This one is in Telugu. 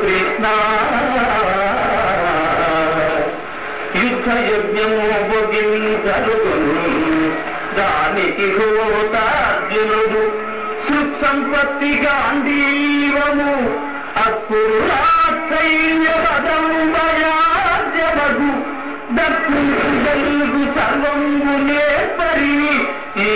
కృష్ణ యుద్ధ యజ్ఞము బొగించలుగును దానికి హోతార్జునుడు సుఖ్ సంపత్తి గాంధీవము అప్పుడు సైన్యపదంబయాజమగు దక్షిణ సర్వంగు నేర్పరి ఈ